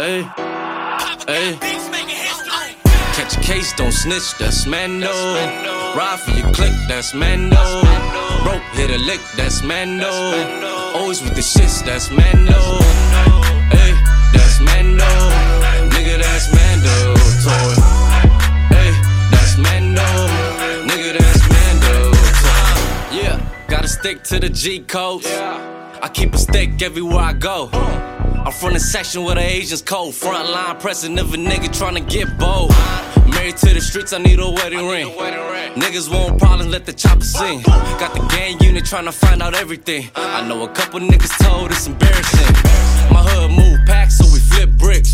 Hey, hey. Catch a case, don't snitch, that's Mando. Ride for your click, that's Mando. Rope hit a lick, that's Mando. Always with the shits, that's Mando. Hey, that's Mando. Nigga, that's Mando. Toy. Hey, that's Mando. Nigga, that's Mando. Toy. Yeah, gotta stick to the G codes. I keep a stick everywhere I go. I'm from the section where the Asians cold. Front line pressing if a nigga tryna get bold. Married to the streets, I need a wedding ring. Niggas want problems, let the chopper sing. Got the gang unit tryna find out everything. I know a couple niggas told it's embarrassing. My hood move packs, so we flip bricks.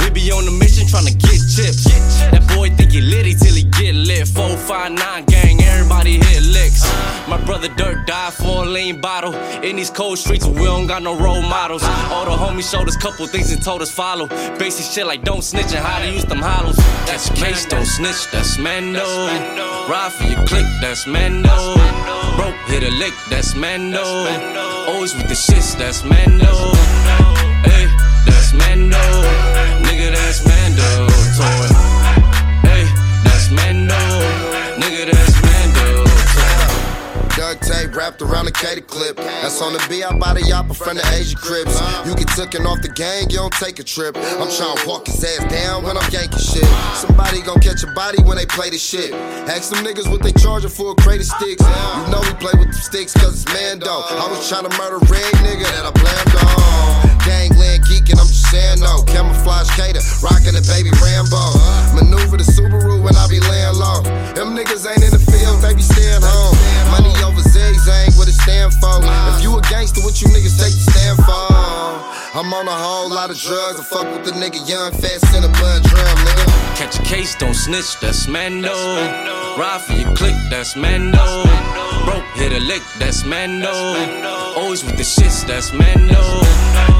We be on the mission tryna get chips. That boy think he litty till he get lit. 459 gang, everybody hit licks. My brother Dirt died for a lean bottle. In these cold streets, we don't got no role models. All the homies showed us couple things and told us follow. Basic shit like don't snitch and how to use them hollows. That's case, don't snitch, that's Mando. Ride for your click, that's Mando. Broke, hit a lick, that's Mando. Always with the shits, that's Mando. Tape wrapped around the Katy clip. That's on the B out by the Yappa from the Asia Crips. You get taken off the gang, you don't take a trip. I'm trying to walk his ass down when I'm yanking shit. Somebody gon' catch a body when they play this shit. Ask them niggas what they charging for a crate of sticks. You know we play with the sticks cause it's Mando. I was trying to murder Red nigga that I blamed on. Gangland geeking, I'm just saying no. Camouflage cater, rockin' the baby Rambo. I'm on a whole lot of drugs. I fuck with the nigga young, fast in a bun drum, nigga. Catch a case, don't snitch, that's Mando. Ride for your click, that's Mando. Rope hit a lick, that's Mando. Always with the shits, that's Mando.